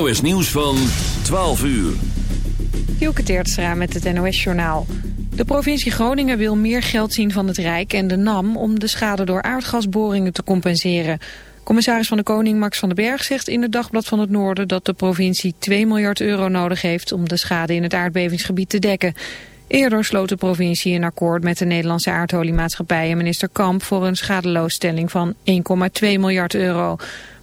NOS Nieuws van 12 uur. Hielke Teertstra met het NOS Journaal. De provincie Groningen wil meer geld zien van het Rijk en de NAM... om de schade door aardgasboringen te compenseren. Commissaris van de Koning Max van den Berg zegt in het Dagblad van het Noorden... dat de provincie 2 miljard euro nodig heeft om de schade in het aardbevingsgebied te dekken. Eerder sloot de provincie een akkoord met de Nederlandse aardoliemaatschappij... en minister Kamp voor een schadeloosstelling van 1,2 miljard euro...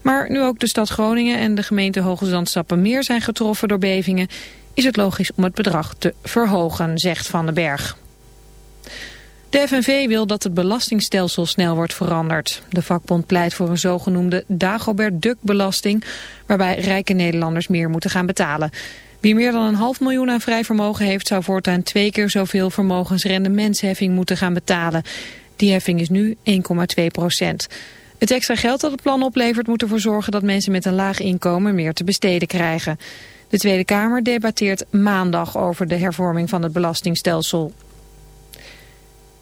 Maar nu ook de stad Groningen en de gemeente Hoge meer zijn getroffen door bevingen, is het logisch om het bedrag te verhogen, zegt Van den Berg. De FNV wil dat het belastingstelsel snel wordt veranderd. De vakbond pleit voor een zogenoemde Dagobert-Duck-belasting... waarbij rijke Nederlanders meer moeten gaan betalen. Wie meer dan een half miljoen aan vrij vermogen heeft... zou voortaan twee keer zoveel vermogensrendementsheffing moeten gaan betalen. Die heffing is nu 1,2 procent. Het extra geld dat het plan oplevert moet ervoor zorgen dat mensen met een laag inkomen meer te besteden krijgen. De Tweede Kamer debatteert maandag over de hervorming van het belastingstelsel.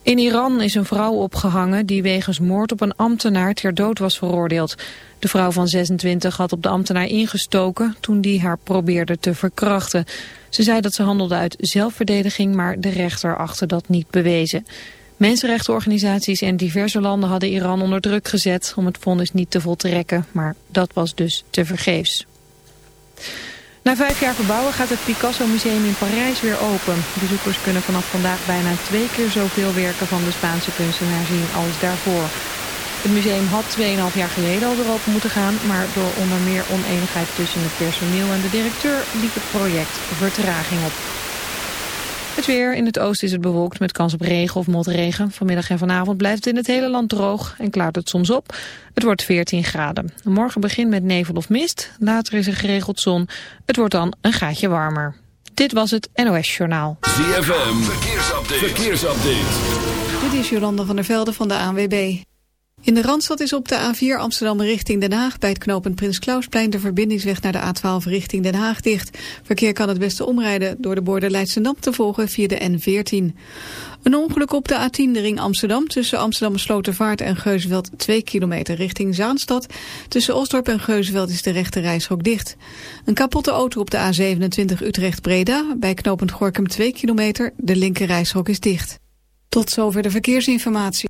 In Iran is een vrouw opgehangen die wegens moord op een ambtenaar ter dood was veroordeeld. De vrouw van 26 had op de ambtenaar ingestoken toen die haar probeerde te verkrachten. Ze zei dat ze handelde uit zelfverdediging, maar de rechter achtte dat niet bewezen. Mensenrechtenorganisaties en diverse landen hadden Iran onder druk gezet om het vonnis niet te voltrekken, maar dat was dus tevergeefs. Na vijf jaar verbouwen gaat het Picasso Museum in Parijs weer open. Bezoekers kunnen vanaf vandaag bijna twee keer zoveel werken van de Spaanse kunstenaar zien als daarvoor. Het museum had 2,5 jaar geleden al weer open moeten gaan, maar door onder meer oneenigheid tussen het personeel en de directeur liep het project vertraging op. Het weer. In het oosten is het bewolkt met kans op regen of motregen. Vanmiddag en vanavond blijft het in het hele land droog en klaart het soms op. Het wordt 14 graden. Morgen begint met nevel of mist. Later is er geregeld zon. Het wordt dan een gaatje warmer. Dit was het NOS Journaal. ZFM. Verkeersupdate. Verkeersupdate. Dit is Jolanda van der Velde van de ANWB. In de Randstad is op de A4 Amsterdam richting Den Haag... bij het knooppunt Prins Klausplein de verbindingsweg naar de A12 richting Den Haag dicht. Verkeer kan het beste omrijden door de borden Leidschendam te volgen via de N14. Een ongeluk op de A10 de ring Amsterdam tussen Amsterdam Slotervaart en Geusveld 2 kilometer richting Zaanstad. Tussen Osdorp en Geusveld is de rechte reishok dicht. Een kapotte auto op de A27 Utrecht-Breda bij knooppunt Gorkum 2 kilometer. De linker reishok is dicht. Tot zover de verkeersinformatie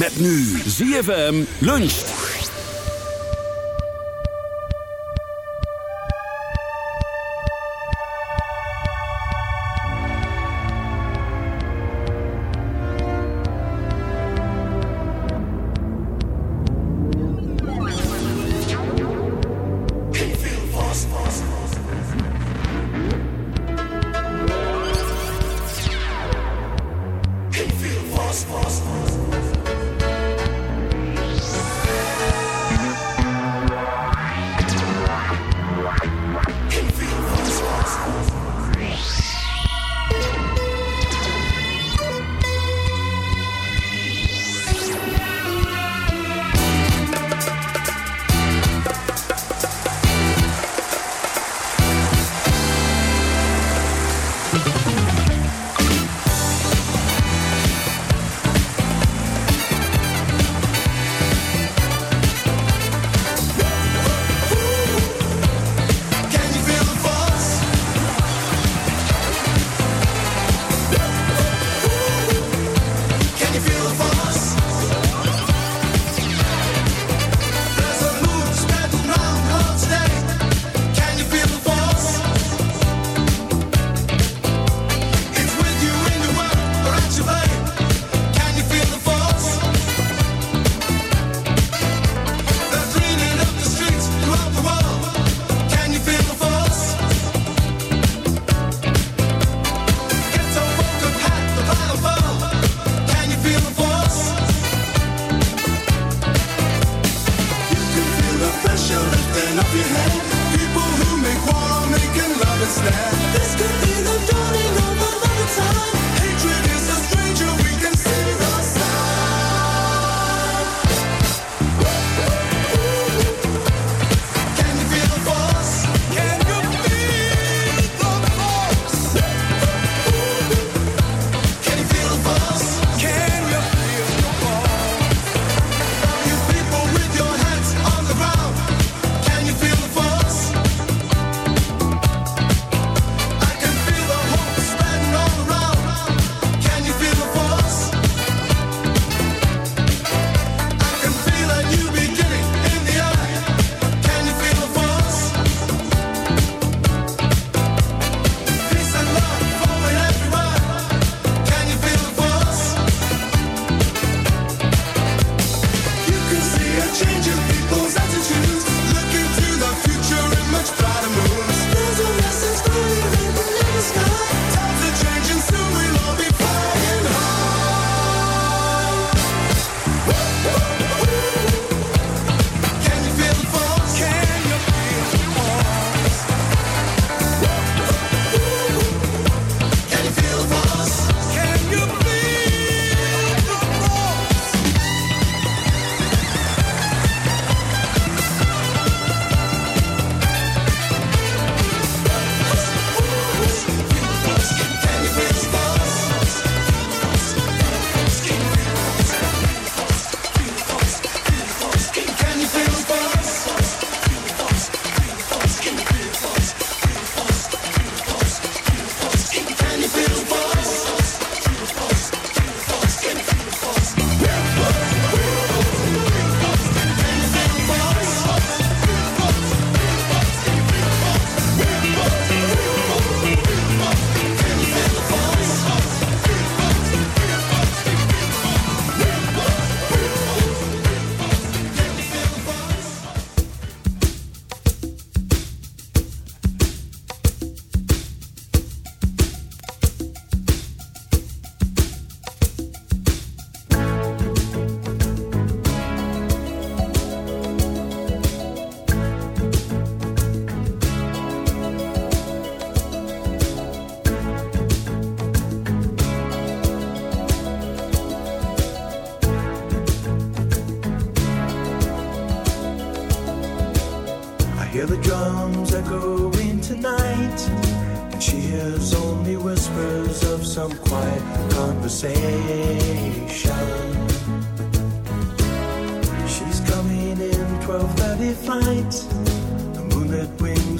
Met nu ZFM luncht.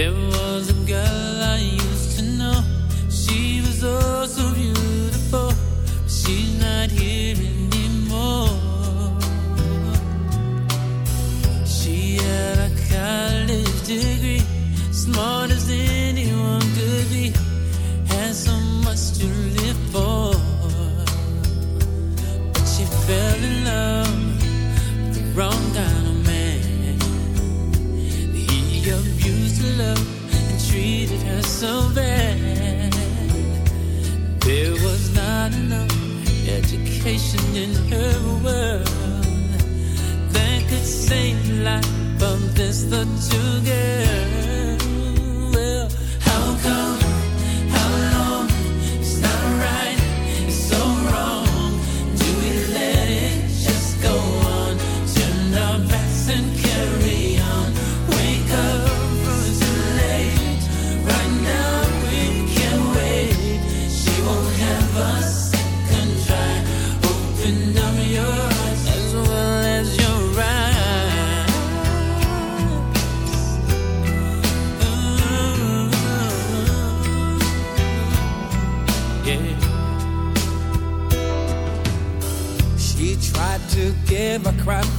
There was a girl so bad. There was not enough education in her world that could save life of this little girl.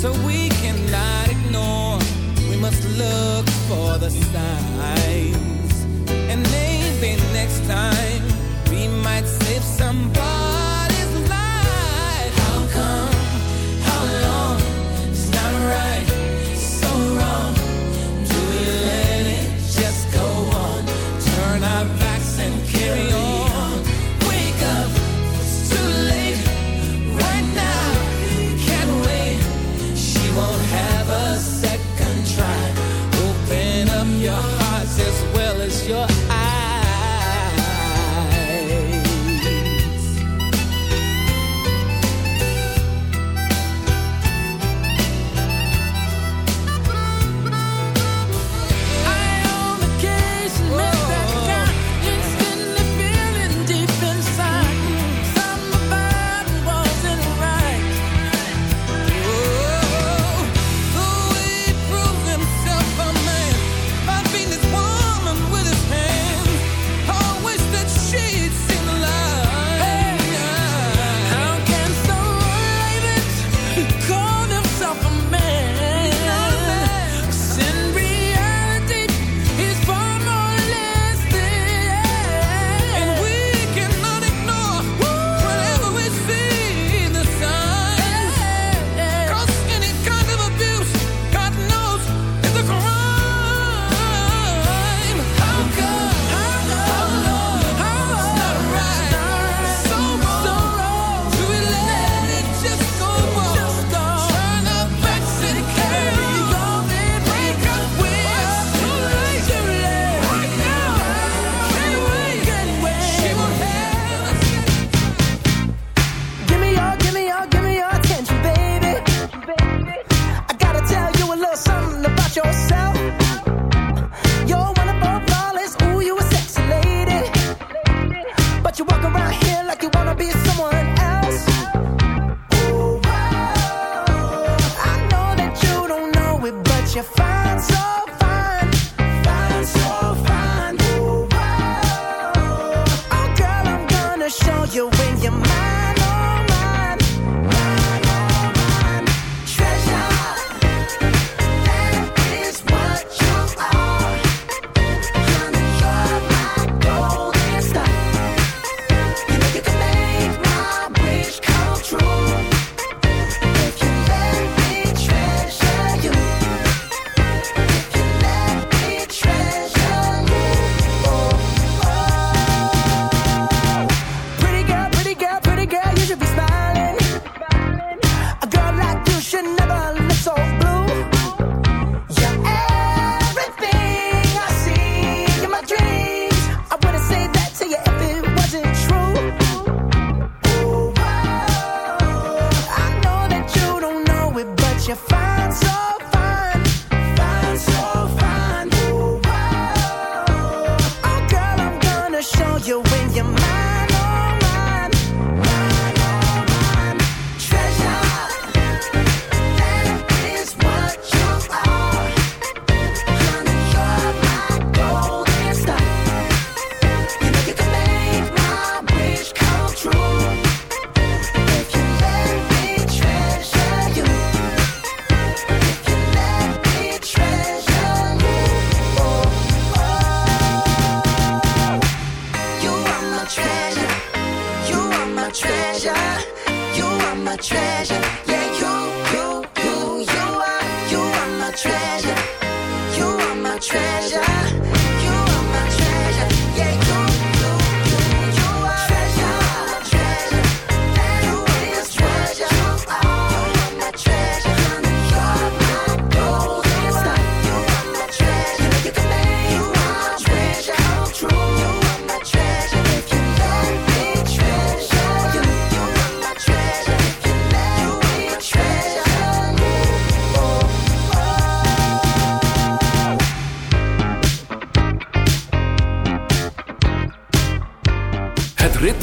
So we cannot ignore, we must look for the signs. And maybe next time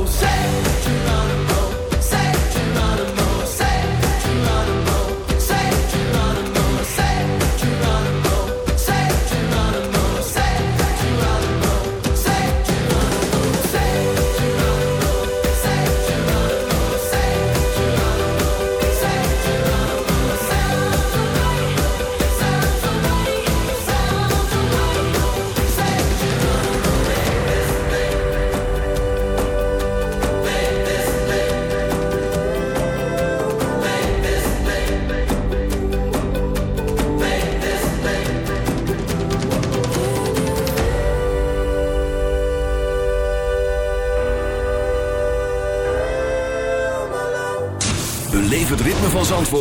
so sad.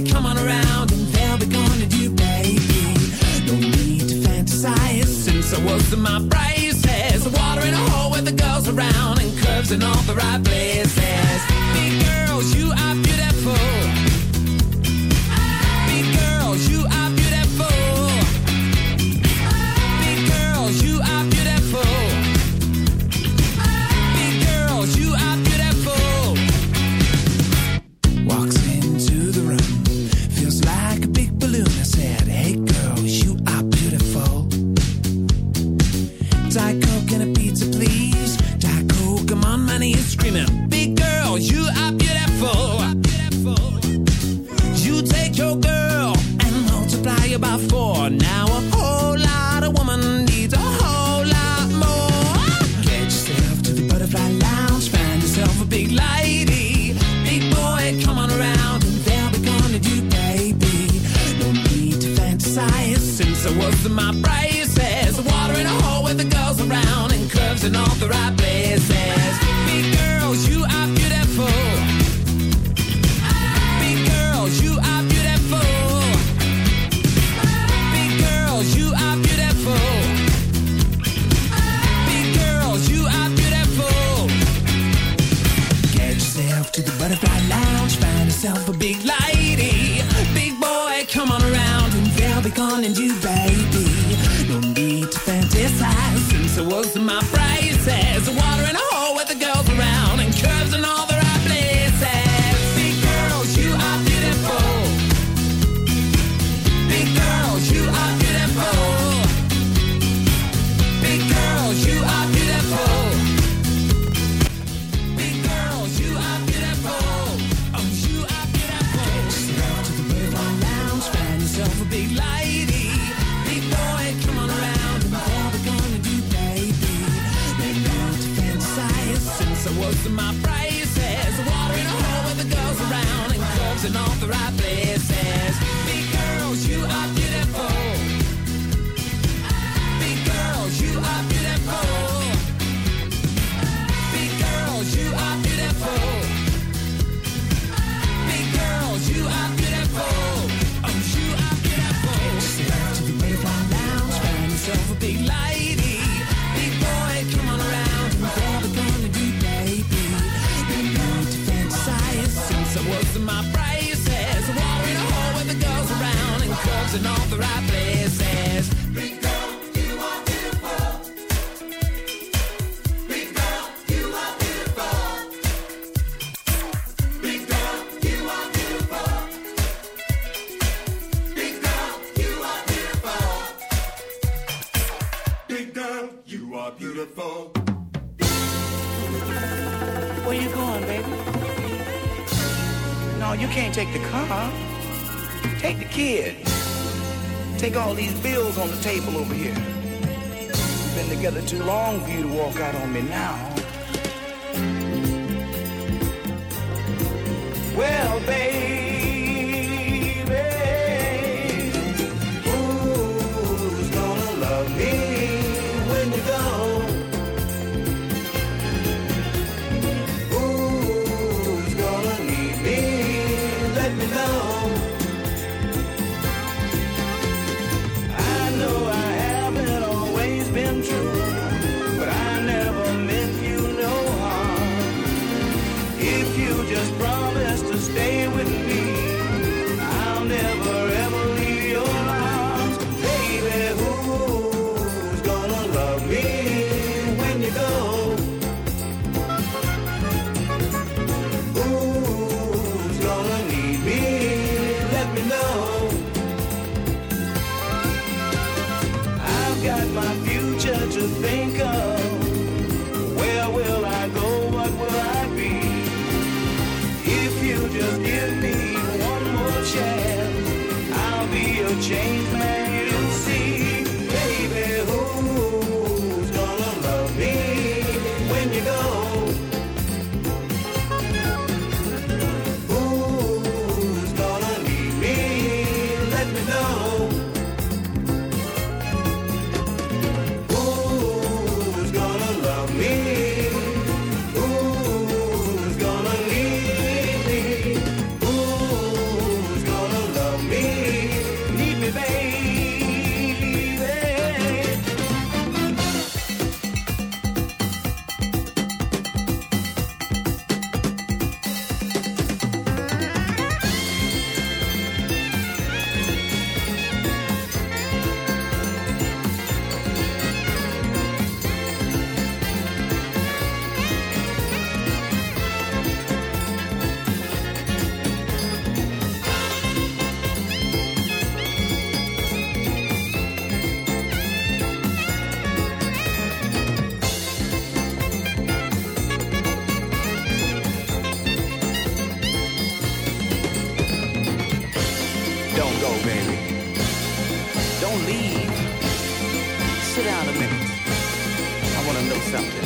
baby, come on around and they'll be gonna do, baby. No need to fantasize since I was in my braces. Water in a hole with the girls around and curves in all the right places. Table down a minute. I want to know something.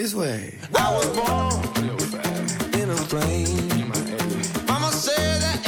This way." I was born in a plane. Mama said that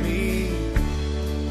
me,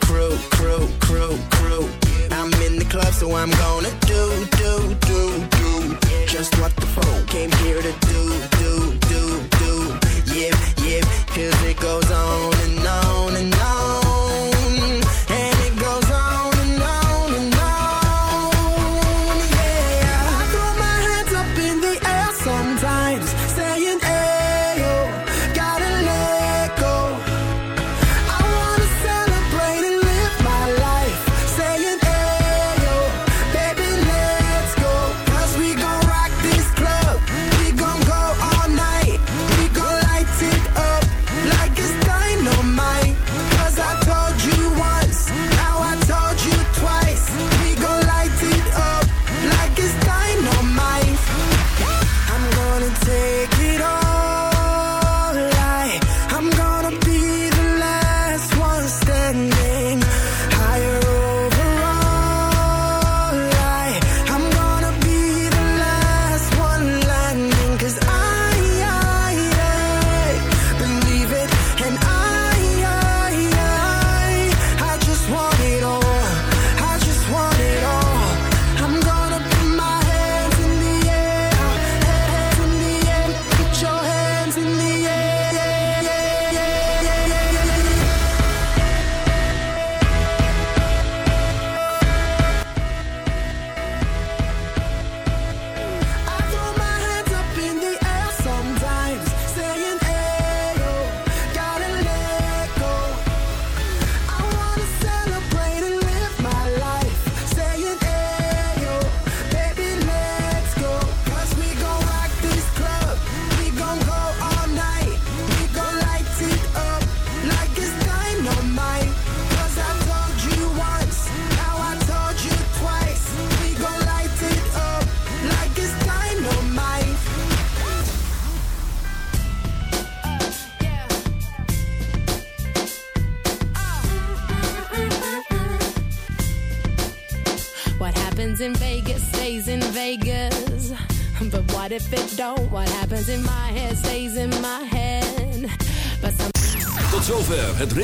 crew, crew, crew, crew. I'm in the club, so I'm gonna do, do, do, do. Just what the fuck came here to do.